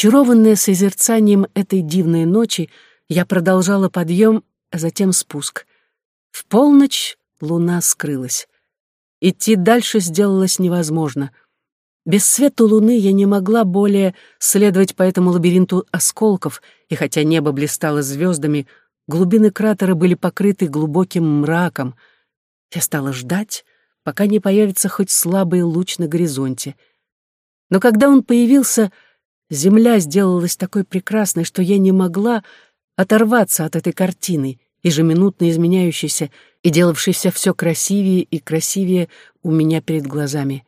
Очарованная созерцанием этой дивной ночи, я продолжала подъем, а затем спуск. В полночь луна скрылась. Идти дальше сделалось невозможно. Без света луны я не могла более следовать по этому лабиринту осколков, и хотя небо блистало звездами, глубины кратера были покрыты глубоким мраком. Я стала ждать, пока не появится хоть слабый луч на горизонте. Но когда он появился, земля сделалась такой прекрасной, что я не могла оторваться от этой картины, ежеминутно изменяющейся и делавшейся все красивее и красивее у меня перед глазами.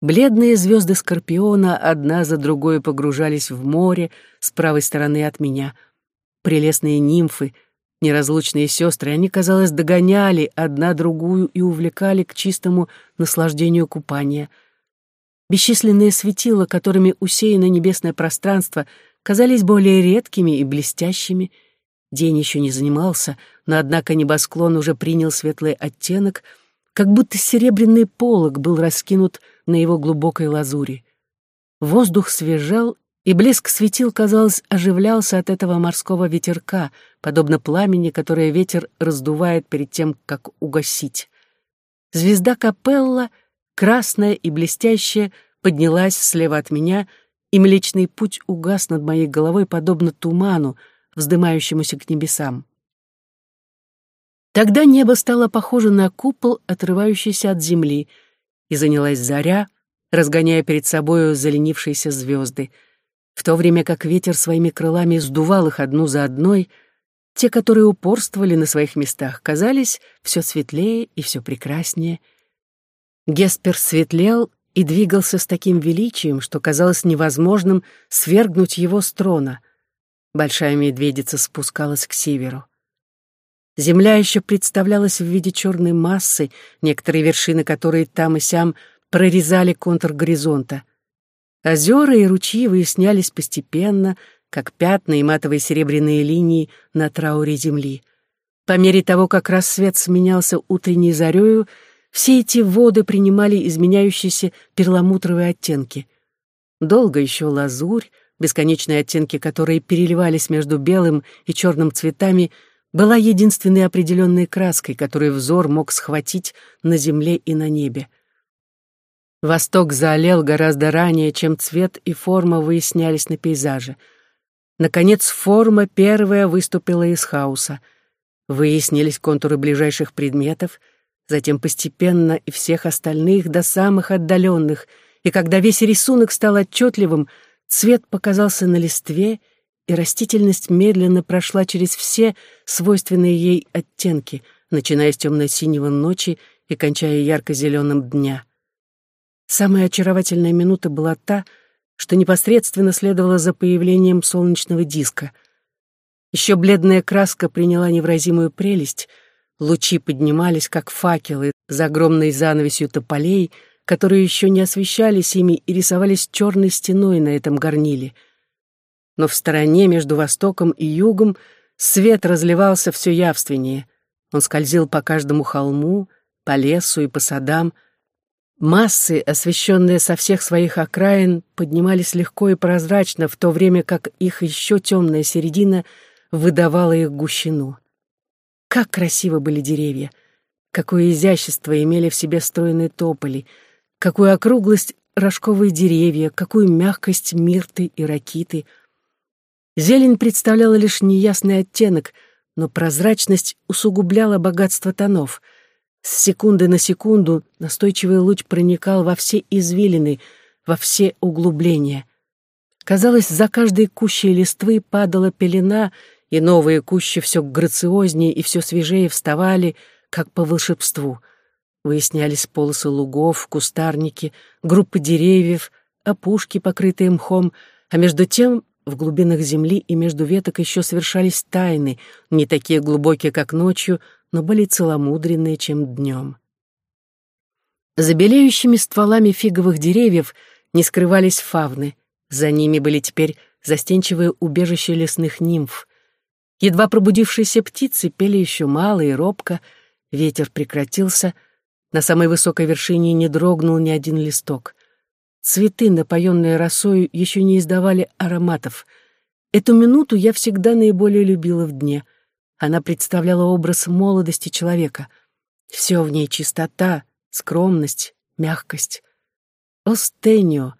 Бледные звезды Скорпиона одна за другой погружались в море с правой стороны от меня. Прелестные нимфы, неразлучные сестры, они, казалось, догоняли одна другую и увлекали к чистому наслаждению купания. Бесчисленные светила, которыми усеяно небесное пространство, казались более редкими и блестящими. День еще не занимался, но, однако, небосклон уже принял светлый оттенок — как будто серебряный полог был раскинут на его глубокой лазури. Воздух свежал, и блеск светил, казалось, оживлялся от этого морского ветерка, подобно пламени, которое ветер раздувает перед тем, как угасить. Звезда Капелла, красная и блестящая, поднялась слева от меня, и Млечный Путь угас над моей головой, подобно туману, вздымающемуся к небесам. Тогда небо стало похоже на купол, отрывающийся от земли, и занялась заря, разгоняя перед собою заленившиеся звезды, в то время как ветер своими крылами сдувал их одну за одной, те, которые упорствовали на своих местах, казались все светлее и все прекраснее. Геспер светлел и двигался с таким величием, что казалось невозможным свергнуть его с трона. Большая медведица спускалась к северу. Земля еще представлялась в виде черной массы, некоторые вершины которой там и сям прорезали контур горизонта. Озера и ручьи выяснялись постепенно, как пятна и матовые серебряные линии на трауре земли. По мере того, как рассвет сменялся утренней зарею, все эти воды принимали изменяющиеся перламутровые оттенки. Долго еще лазурь, бесконечные оттенки, которые переливались между белым и черным цветами — была единственной определенной краской, которую взор мог схватить на земле и на небе. Восток заолел гораздо ранее, чем цвет и форма выяснялись на пейзаже. Наконец, форма первая выступила из хаоса. Выяснились контуры ближайших предметов, затем постепенно и всех остальных до самых отдаленных, и когда весь рисунок стал отчетливым, цвет показался на листве — и растительность медленно прошла через все свойственные ей оттенки, начиная с темно-синего ночи и кончая ярко-зеленым дня. Самая очаровательная минута была та, что непосредственно следовала за появлением солнечного диска. Еще бледная краска приняла невразимую прелесть, лучи поднимались, как факелы, за огромной занавесью тополей, которые еще не освещались ими и рисовались черной стеной на этом горниле — но в стороне между востоком и югом свет разливался все явственнее. Он скользил по каждому холму, по лесу и по садам. Массы, освещенные со всех своих окраин, поднимались легко и прозрачно, в то время как их еще темная середина выдавала их гущину. Как красиво были деревья! Какое изящество имели в себе стройные тополи! Какую округлость рожковые деревья! Какую мягкость мирты и ракиты — Зелень представляла лишь неясный оттенок, но прозрачность усугубляла богатство тонов. С секунды на секунду настойчивый луч проникал во все извилины, во все углубления. Казалось, за каждой кущей листвы падала пелена, и новые кущи все грациознее и все свежее вставали, как по волшебству. Выяснялись полосы лугов, кустарники, группы деревьев, опушки, покрытые мхом, а между тем в глубинах земли и между веток еще совершались тайны, не такие глубокие, как ночью, но более целомудренные, чем днем. За белеющими стволами фиговых деревьев не скрывались фавны, за ними были теперь застенчивые убежища лесных нимф. Едва пробудившиеся птицы пели еще мало и робко, ветер прекратился, на самой высокой вершине не дрогнул ни один листок. Цветы, напоенные росою, еще не издавали ароматов. Эту минуту я всегда наиболее любила в дне. Она представляла образ молодости человека. Все в ней чистота, скромность, мягкость. Остенио,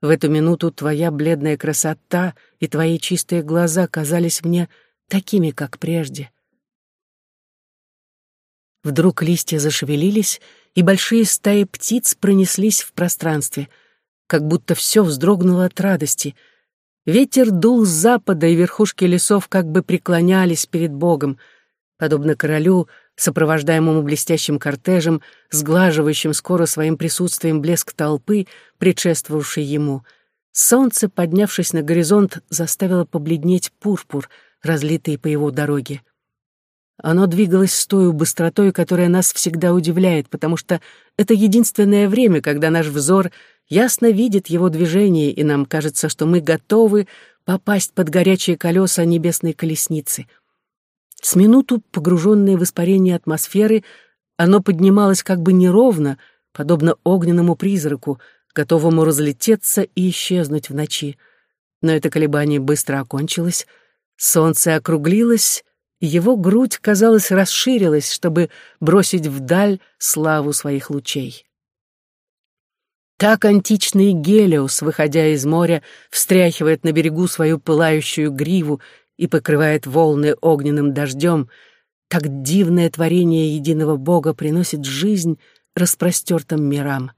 в эту минуту твоя бледная красота и твои чистые глаза казались мне такими, как прежде. Вдруг листья зашевелились, и большие стаи птиц пронеслись в пространстве, как будто все вздрогнуло от радости. Ветер дул с запада, и верхушки лесов как бы преклонялись перед Богом, подобно королю, сопровождаемому блестящим кортежем, сглаживающим скоро своим присутствием блеск толпы, предшествовавшей ему. Солнце, поднявшись на горизонт, заставило побледнеть пурпур, разлитый по его дороге. Оно двигалось с той быстротой, которая нас всегда удивляет, потому что это единственное время, когда наш взор ясно видит его движение, и нам кажется, что мы готовы попасть под горячие колеса небесной колесницы. С минуту, погруженное в испарение атмосферы, оно поднималось как бы неровно, подобно огненному призраку, готовому разлететься и исчезнуть в ночи. Но это колебание быстро окончилось, солнце округлилось, его грудь, казалось, расширилась, чтобы бросить вдаль славу своих лучей. Так античный Гелиос, выходя из моря, встряхивает на берегу свою пылающую гриву и покрывает волны огненным дождем, так дивное творение единого Бога приносит жизнь распростертым мирам.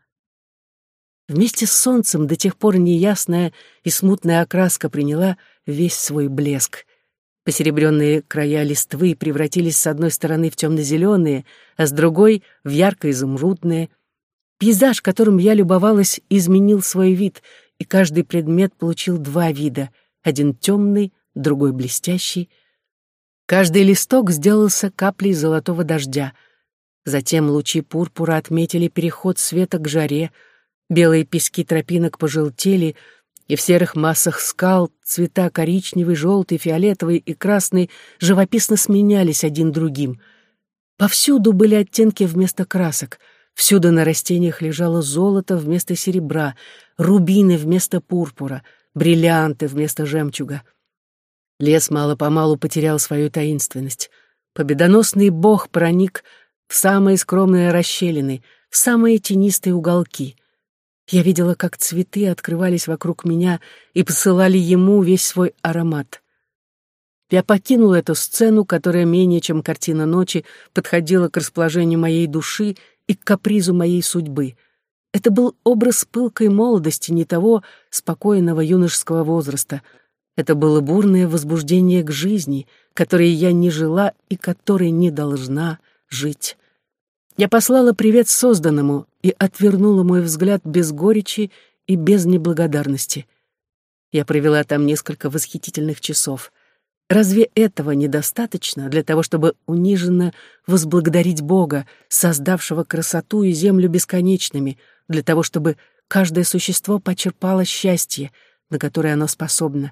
Вместе с солнцем до тех пор неясная и смутная окраска приняла весь свой блеск — Посеребренные края листвы превратились с одной стороны в темно-зеленые, а с другой — в ярко-изумрудные. Пейзаж, которым я любовалась, изменил свой вид, и каждый предмет получил два вида — один темный, другой блестящий. Каждый листок сделался каплей золотого дождя. Затем лучи пурпура отметили переход света к жаре, белые пески тропинок пожелтели — и в серых массах скал цвета коричневый, желтый, фиолетовый и красный живописно сменялись один другим. Повсюду были оттенки вместо красок, всюду на растениях лежало золото вместо серебра, рубины вместо пурпура, бриллианты вместо жемчуга. Лес мало-помалу потерял свою таинственность. Победоносный бог проник в самые скромные расщелины, в самые тенистые уголки — я видела, как цветы открывались вокруг меня и посылали ему весь свой аромат. Я покинула эту сцену, которая менее чем картина ночи подходила к расположению моей души и к капризу моей судьбы. Это был образ пылкой молодости, не того спокойного юношеского возраста. Это было бурное возбуждение к жизни, которой я не жила и которой не должна жить. Я послала привет созданному и отвернула мой взгляд без горечи и без неблагодарности. Я провела там несколько восхитительных часов. Разве этого недостаточно для того, чтобы униженно возблагодарить Бога, создавшего красоту и землю бесконечными, для того, чтобы каждое существо почерпало счастье, на которое оно способно?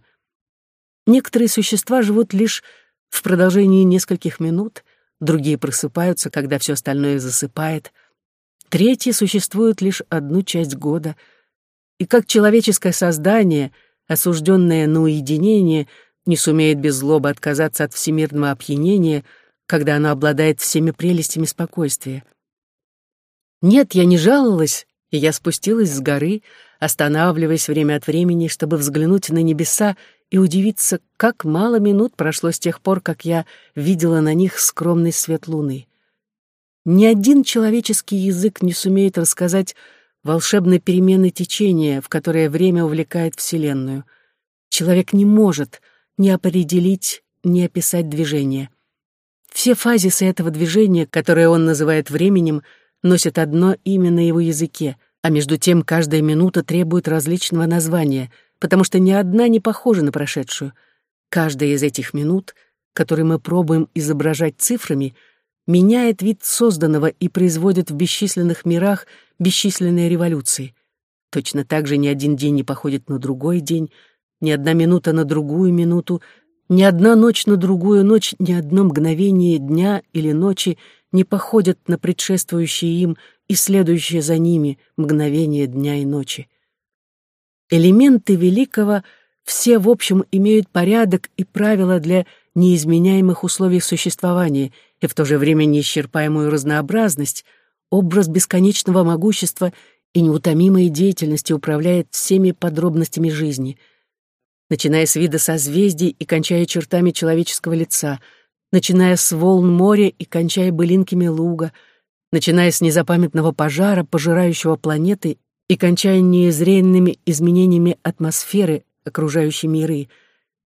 Некоторые существа живут лишь в продолжении нескольких минут — другие просыпаются, когда все остальное засыпает, третьи существуют лишь одну часть года, и как человеческое создание, осужденное на уединение, не сумеет без злобы отказаться от всемирного опьянения, когда оно обладает всеми прелестями спокойствия. Нет, я не жаловалась, и я спустилась с горы, останавливаясь время от времени, чтобы взглянуть на небеса и удивиться, как мало минут прошло с тех пор, как я видела на них скромный свет луны. Ни один человеческий язык не сумеет рассказать волшебной перемены течения, в которое время увлекает Вселенную. Человек не может ни определить, ни описать движение. Все фазисы этого движения, которое он называет временем, носят одно имя на его языке, а между тем каждая минута требует различного названия — потому что ни одна не похожа на прошедшую. Каждая из этих минут, которые мы пробуем изображать цифрами, меняет вид созданного и производит в бесчисленных мирах бесчисленные революции. Точно так же ни один день не походит на другой день, ни одна минута на другую минуту, ни одна ночь на другую ночь, ни одно мгновение дня или ночи не походят на предшествующие им и следующие за ними мгновения дня и ночи. Элементы великого все, в общем, имеют порядок и правила для неизменяемых условий существования и в то же время неисчерпаемую разнообразность, образ бесконечного могущества и неутомимой деятельности управляет всеми подробностями жизни, начиная с вида созвездий и кончая чертами человеческого лица, начиная с волн моря и кончая былинками луга, начиная с незапамятного пожара, пожирающего планеты, и кончая неизренными изменениями атмосферы, окружающей миры —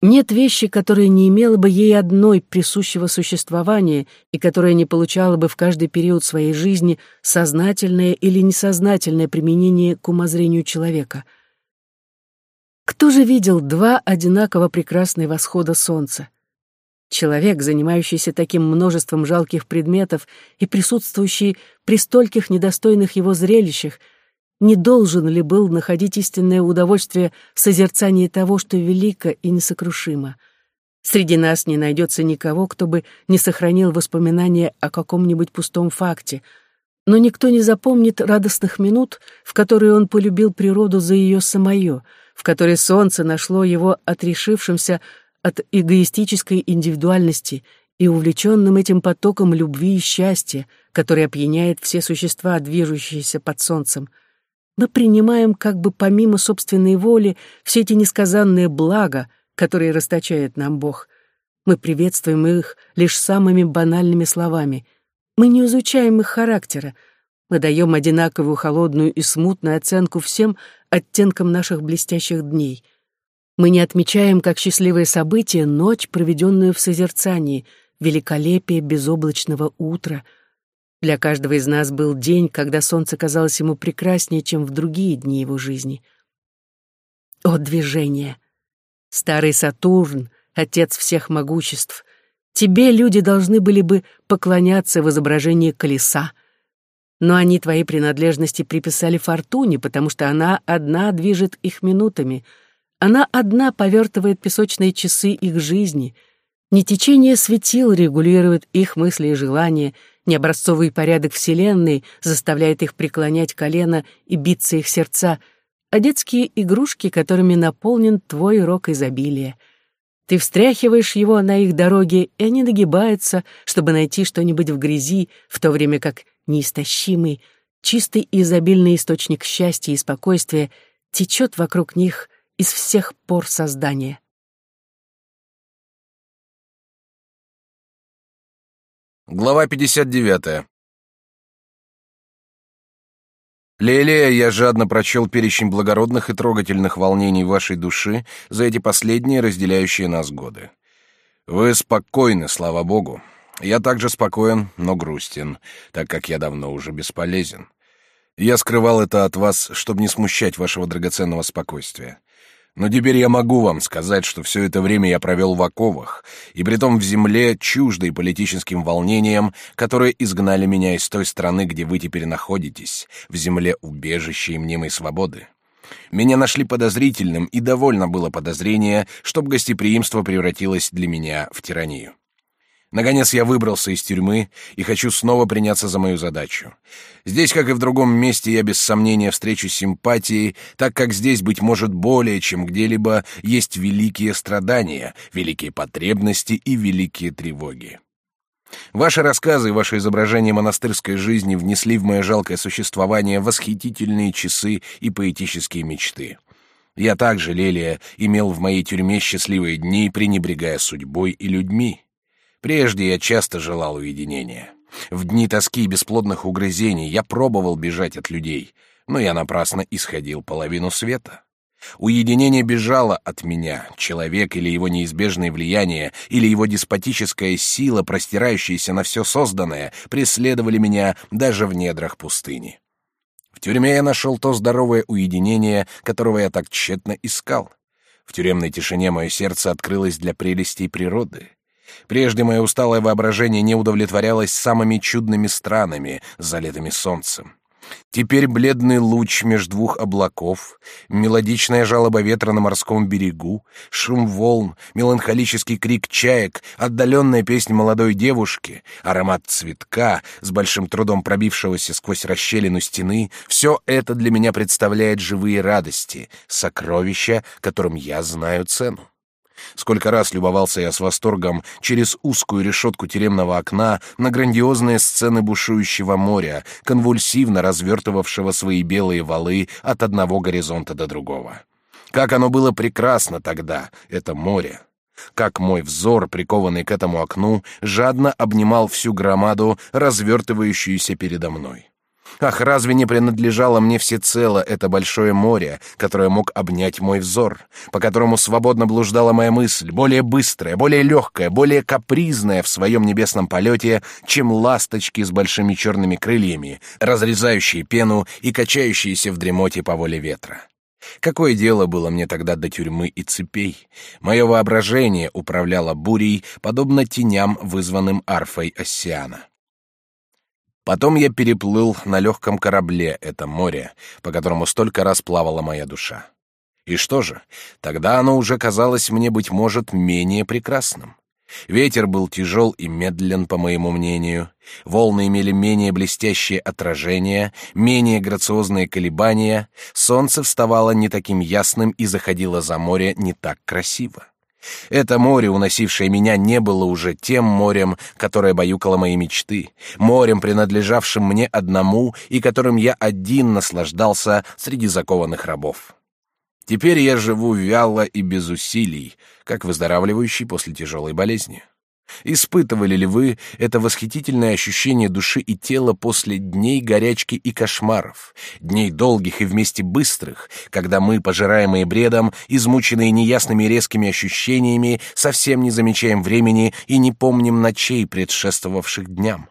нет вещи, которая не имела бы ей одной присущего существования и которая не получала бы в каждый период своей жизни сознательное или несознательное применение к умозрению человека. Кто же видел два одинаково прекрасные восхода солнца? Человек, занимающийся таким множеством жалких предметов и присутствующий при стольких недостойных его зрелищах — не должен ли был находить истинное удовольствие в созерцании того, что велико и несокрушимо. Среди нас не найдется никого, кто бы не сохранил воспоминания о каком-нибудь пустом факте, но никто не запомнит радостных минут, в которые он полюбил природу за ее самое, в которые солнце нашло его отрешившимся от эгоистической индивидуальности и увлеченным этим потоком любви и счастья, который опьяняет все существа, движущиеся под солнцем — мы принимаем как бы помимо собственной воли все эти несказанные блага, которые расточает нам Бог. Мы приветствуем их лишь самыми банальными словами. Мы не изучаем их характера. Мы даем одинаковую холодную и смутную оценку всем оттенкам наших блестящих дней. Мы не отмечаем как счастливое событие ночь, проведенную в созерцании, великолепие безоблачного утра — для каждого из нас был день, когда солнце казалось ему прекраснее, чем в другие дни его жизни. О, движение! Старый Сатурн, отец всех могуществ, тебе люди должны были бы поклоняться в изображении колеса, но они твои принадлежности приписали фортуне, потому что она одна движет их минутами, она одна повертывает песочные часы их жизни, не течение светил регулирует их мысли и желания — Необразцовый порядок Вселенной заставляет их преклонять колено и биться их сердца, а детские игрушки, которыми наполнен твой рок изобилия. Ты встряхиваешь его на их дороге, и они нагибаются, чтобы найти что-нибудь в грязи, в то время как неистощимый, чистый и изобильный источник счастья и спокойствия течет вокруг них из всех пор создания. Глава 59. Лелия, я жадно прочел перечень благородных и трогательных волнений вашей души за эти последние разделяющие нас годы. Вы спокойны, слава богу. Я также спокоен, но грустен, так как я давно уже бесполезен. Я скрывал это от вас, чтобы не смущать вашего драгоценного спокойствия. Но теперь я могу вам сказать, что все это время я провел в оковах, и притом в земле, чуждой политическим волнениям, которые изгнали меня из той страны, где вы теперь находитесь, в земле убежища и мнимой свободы. Меня нашли подозрительным, и довольно было подозрения, чтобы гостеприимство превратилось для меня в тиранию. Наконец я выбрался из тюрьмы и хочу снова приняться за мою задачу. Здесь, как и в другом месте, я без сомнения встречу симпатии, так как здесь, быть может, более чем где-либо, есть великие страдания, великие потребности и великие тревоги. Ваши рассказы и ваше изображение монастырской жизни внесли в мое жалкое существование восхитительные часы и поэтические мечты. Я также, Лелия, имел в моей тюрьме счастливые дни, пренебрегая судьбой и людьми. Прежде я часто желал уединения. В дни тоски и бесплодных угрызений я пробовал бежать от людей, но я напрасно исходил половину света. Уединение бежало от меня, человек или его неизбежное влияние, или его деспотическая сила, простирающаяся на все созданное, преследовали меня даже в недрах пустыни. В тюрьме я нашел то здоровое уединение, которого я так тщетно искал. В тюремной тишине мое сердце открылось для прелестей природы. Прежде мое усталое воображение не удовлетворялось самыми чудными странами, залитыми солнцем. Теперь бледный луч между двух облаков, мелодичная жалоба ветра на морском берегу, шум волн, меланхолический крик чаек, отдаленная песня молодой девушки, аромат цветка, с большим трудом пробившегося сквозь расщелину стены — все это для меня представляет живые радости, сокровища, которым я знаю цену. Сколько раз любовался я с восторгом через узкую решетку тюремного окна на грандиозные сцены бушующего моря, конвульсивно развертывавшего свои белые валы от одного горизонта до другого. Как оно было прекрасно тогда, это море! Как мой взор, прикованный к этому окну, жадно обнимал всю громаду, развертывающуюся передо мной. Ах, разве не принадлежало мне всецело это большое море, которое мог обнять мой взор, по которому свободно блуждала моя мысль, более быстрая, более легкая, более капризная в своем небесном полете, чем ласточки с большими черными крыльями, разрезающие пену и качающиеся в дремоте по воле ветра? Какое дело было мне тогда до тюрьмы и цепей? Мое воображение управляло бурей, подобно теням, вызванным арфой Оссиана. Потом я переплыл на легком корабле это море, по которому столько раз плавала моя душа. И что же, тогда оно уже казалось мне, быть может, менее прекрасным. Ветер был тяжел и медлен, по моему мнению. Волны имели менее блестящее отражение, менее грациозные колебания. Солнце вставало не таким ясным и заходило за море не так красиво. Это море, уносившее меня, не было уже тем морем, которое баюкало мои мечты, морем, принадлежавшим мне одному и которым я один наслаждался среди закованных рабов. Теперь я живу вяло и без усилий, как выздоравливающий после тяжелой болезни. Испытывали ли вы это восхитительное ощущение души и тела после дней горячки и кошмаров, дней долгих и вместе быстрых, когда мы, пожираемые бредом, измученные неясными резкими ощущениями, совсем не замечаем времени и не помним ночей, предшествовавших дням?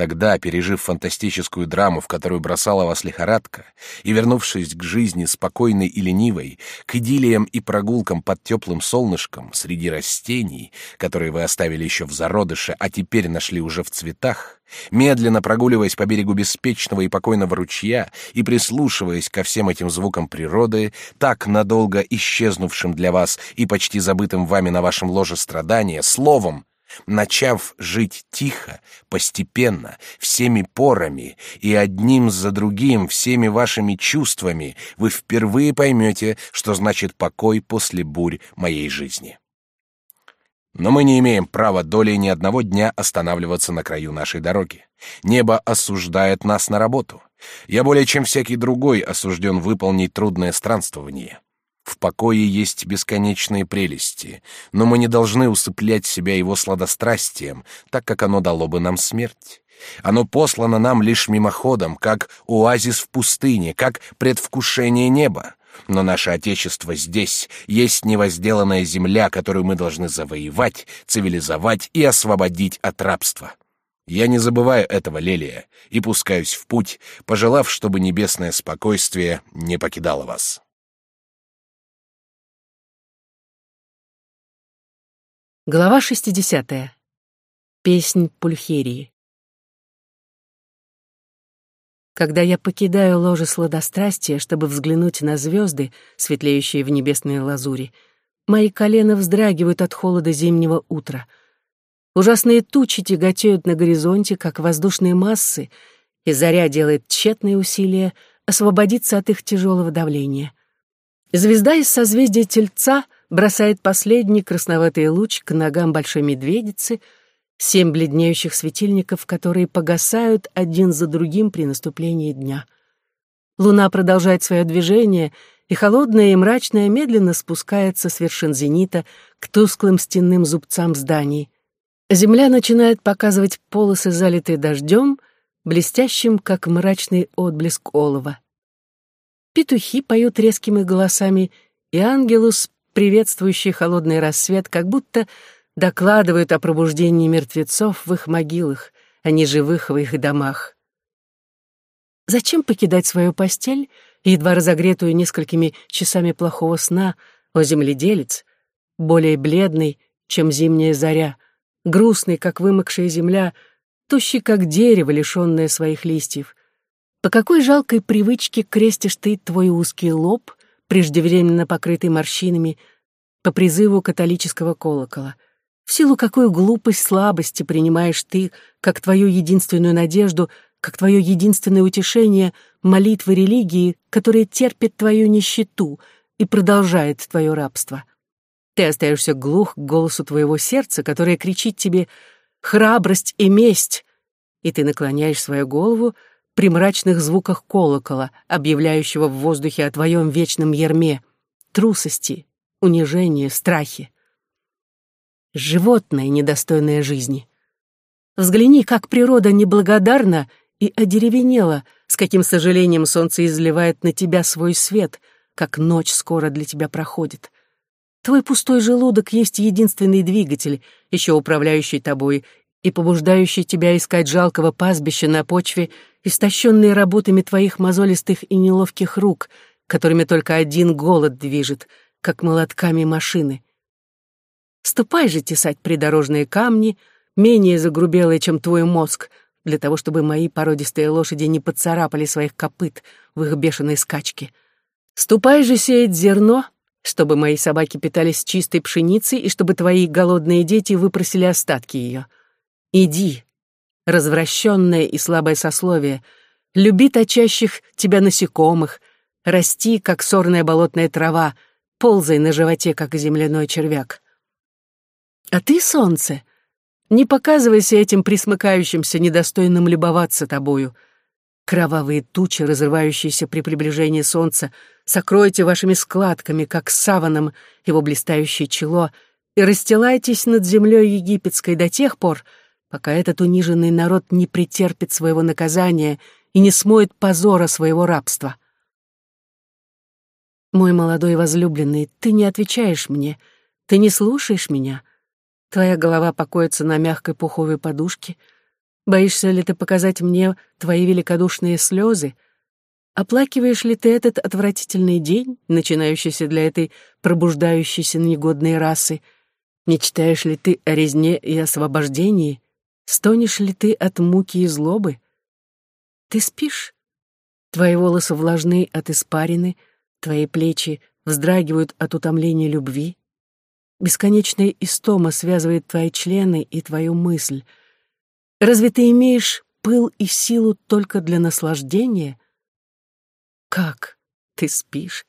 Тогда, пережив фантастическую драму, в которую бросала вас лихорадка, и вернувшись к жизни спокойной и ленивой, к идиллиям и прогулкам под теплым солнышком среди растений, которые вы оставили еще в зародыше, а теперь нашли уже в цветах, медленно прогуливаясь по берегу беспечного и покойного ручья и прислушиваясь ко всем этим звукам природы, так надолго исчезнувшим для вас и почти забытым вами на вашем ложе страдания, словом, Начав жить тихо, постепенно, всеми порами и одним за другим всеми вашими чувствами, вы впервые поймете, что значит покой после бурь моей жизни. Но мы не имеем права долей ни одного дня останавливаться на краю нашей дороги. Небо осуждает нас на работу. Я более чем всякий другой осужден выполнить трудное странствование. В покое есть бесконечные прелести, но мы не должны усыплять себя его сладострастием, так как оно дало бы нам смерть. Оно послано нам лишь мимоходом, как оазис в пустыне, как предвкушение неба. Но наше Отечество здесь есть невозделанная земля, которую мы должны завоевать, цивилизовать и освободить от рабства. Я не забываю этого, Лелия, и пускаюсь в путь, пожелав, чтобы небесное спокойствие не покидало вас. Глава 60. Песнь Пульхерии. Когда я покидаю ложе сладострастия, чтобы взглянуть на звезды, светлеющие в небесной лазури, мои колена вздрагивают от холода зимнего утра. Ужасные тучи тяготеют на горизонте, как воздушные массы, и заря делает тщетные усилия освободиться от их тяжелого давления. Звезда из созвездия Тельца — бросает последний красноватый луч к ногам большой медведицы, семь бледнеющих светильников, которые погасают один за другим при наступлении дня. Луна продолжает свое движение, и холодная и мрачная медленно спускается с вершин зенита к тусклым стенным зубцам зданий. Земля начинает показывать полосы, залитые дождем, блестящим, как мрачный отблеск олова. Петухи поют резкими голосами, и ангелус приветствующий холодный рассвет, как будто докладывают о пробуждении мертвецов в их могилах, а не живых в их домах. Зачем покидать свою постель, едва разогретую несколькими часами плохого сна, о земледелец, более бледный, чем зимняя заря, грустный, как вымокшая земля, тощий, как дерево, лишенное своих листьев? По какой жалкой привычке крестишь ты твой узкий лоб, преждевременно покрытый морщинами, по призыву католического колокола? В силу какой глупость слабости принимаешь ты, как твою единственную надежду, как твое единственное утешение, молитвы религии, которая терпит твою нищету и продолжает твое рабство? Ты остаешься глух к голосу твоего сердца, которое кричит тебе «храбрость и месть», и ты наклоняешь свою голову при мрачных звуках колокола, объявляющего в воздухе о твоем вечном ерме, трусости, унижении, страхе. Животное, недостойное жизни. Взгляни, как природа неблагодарна и одеревенела, с каким сожалением солнце изливает на тебя свой свет, как ночь скоро для тебя проходит. Твой пустой желудок есть единственный двигатель, еще управляющий тобой и побуждающий тебя искать жалкого пастбища на почве, истощенной работами твоих мозолистых и неловких рук, которыми только один голод движет, как молотками машины. Ступай же тесать придорожные камни, менее загрубелые, чем твой мозг, для того, чтобы мои породистые лошади не поцарапали своих копыт в их бешеной скачке. Ступай же сеять зерно, чтобы мои собаки питались чистой пшеницей и чтобы твои голодные дети выпросили остатки ее. Иди, развращенное и слабое сословие, люби точащих тебя насекомых, расти, как сорная болотная трава, ползай на животе, как земляной червяк. А ты, солнце, не показывайся этим присмыкающимся, недостойным любоваться тобою — Кровавые тучи, разрывающиеся при приближении солнца, сокройте вашими складками, как саваном, его блистающее чело, и расстилайтесь над землей египетской до тех пор, пока этот униженный народ не претерпит своего наказания и не смоет позора своего рабства. Мой молодой возлюбленный, ты не отвечаешь мне, ты не слушаешь меня. Твоя голова покоится на мягкой пуховой подушке — Боишься ли ты показать мне твои великодушные слезы? Оплакиваешь ли ты этот отвратительный день, начинающийся для этой пробуждающейся негодной расы? Мечтаешь ли ты о резне и освобождении? Стонешь ли ты от муки и злобы? Ты спишь? Твои волосы влажны от испарины, твои плечи вздрагивают от утомления любви. Бесконечная истома связывает твои члены и твою мысль — Разве ты имеешь пыл и силу только для наслаждения? Как ты спишь?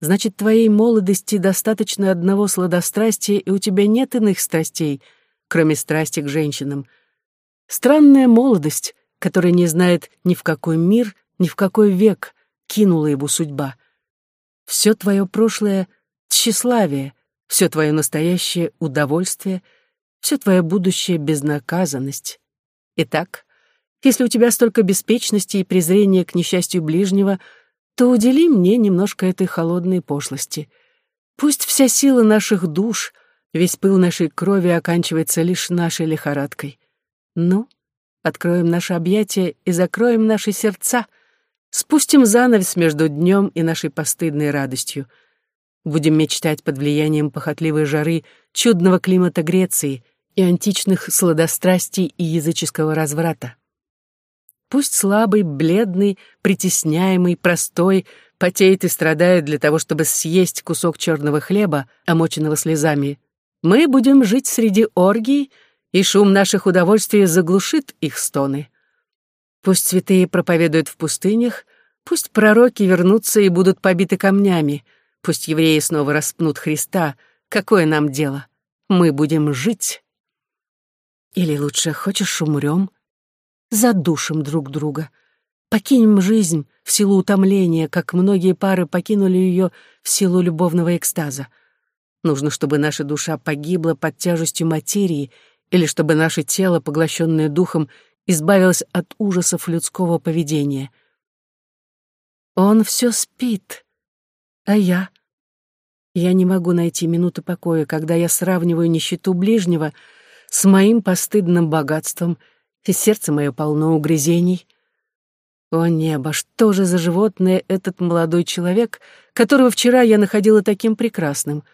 Значит, твоей молодости достаточно одного сладострастия, и у тебя нет иных страстей, кроме страсти к женщинам. Странная молодость, которая не знает ни в какой мир, ни в какой век кинула его судьба. Все твое прошлое — тщеславие, все твое настоящее — удовольствие — все твое будущее — безнаказанность. Итак, если у тебя столько беспечности и презрения к несчастью ближнего, то удели мне немножко этой холодной пошлости. Пусть вся сила наших душ, весь пыл нашей крови оканчивается лишь нашей лихорадкой. Ну, откроем наши объятия и закроем наши сердца, спустим занавес между днем и нашей постыдной радостью. Будем мечтать под влиянием похотливой жары чудного климата Греции, и античных сладострастий и языческого разврата. Пусть слабый, бледный, притесняемый, простой, потеет и страдает для того, чтобы съесть кусок черного хлеба, омоченного слезами, мы будем жить среди оргий, и шум наших удовольствий заглушит их стоны. Пусть святые проповедуют в пустынях, пусть пророки вернутся и будут побиты камнями, пусть евреи снова распнут Христа, какое нам дело? Мы будем жить. Или лучше, хочешь, умрем? Задушим друг друга. Покинем жизнь в силу утомления, как многие пары покинули ее в силу любовного экстаза. Нужно, чтобы наша душа погибла под тяжестью материи, или чтобы наше тело, поглощенное духом, избавилось от ужасов людского поведения. Он все спит, а я... Я не могу найти минуты покоя, когда я сравниваю нищету ближнего — с моим постыдным богатством, и сердце мое полно угрызений. О небо, что же за животное этот молодой человек, которого вчера я находила таким прекрасным?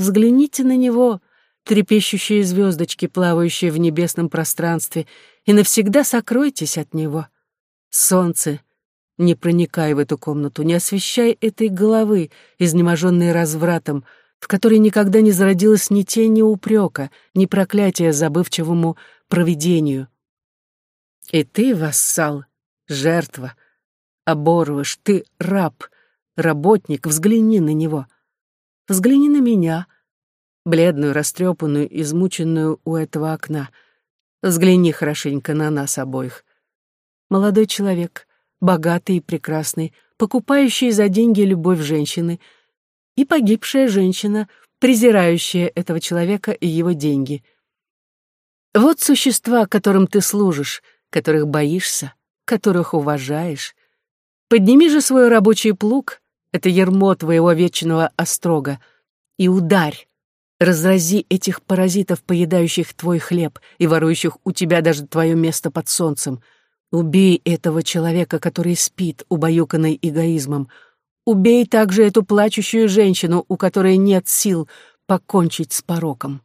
Взгляните на него, трепещущие звездочки, плавающие в небесном пространстве, и навсегда сокройтесь от него. Солнце, не проникай в эту комнату, не освещай этой головы, изнеможенной развратом, в которой никогда не зародилось ни тени упрека, ни проклятия забывчивому провидению. И ты, вассал, жертва, оборвыш, ты раб, работник, взгляни на него. Взгляни на меня, бледную, растрепанную, измученную у этого окна. Взгляни хорошенько на нас обоих. Молодой человек, богатый и прекрасный, покупающий за деньги любовь женщины, и погибшая женщина, презирающая этого человека и его деньги. Вот существа, которым ты служишь, которых боишься, которых уважаешь. Подними же свой рабочий плуг, это ермо твоего вечного острога, и ударь, разрази этих паразитов, поедающих твой хлеб и ворующих у тебя даже твое место под солнцем — Убей этого человека, который спит, убаюканный эгоизмом. Убей также эту плачущую женщину, у которой нет сил покончить с пороком.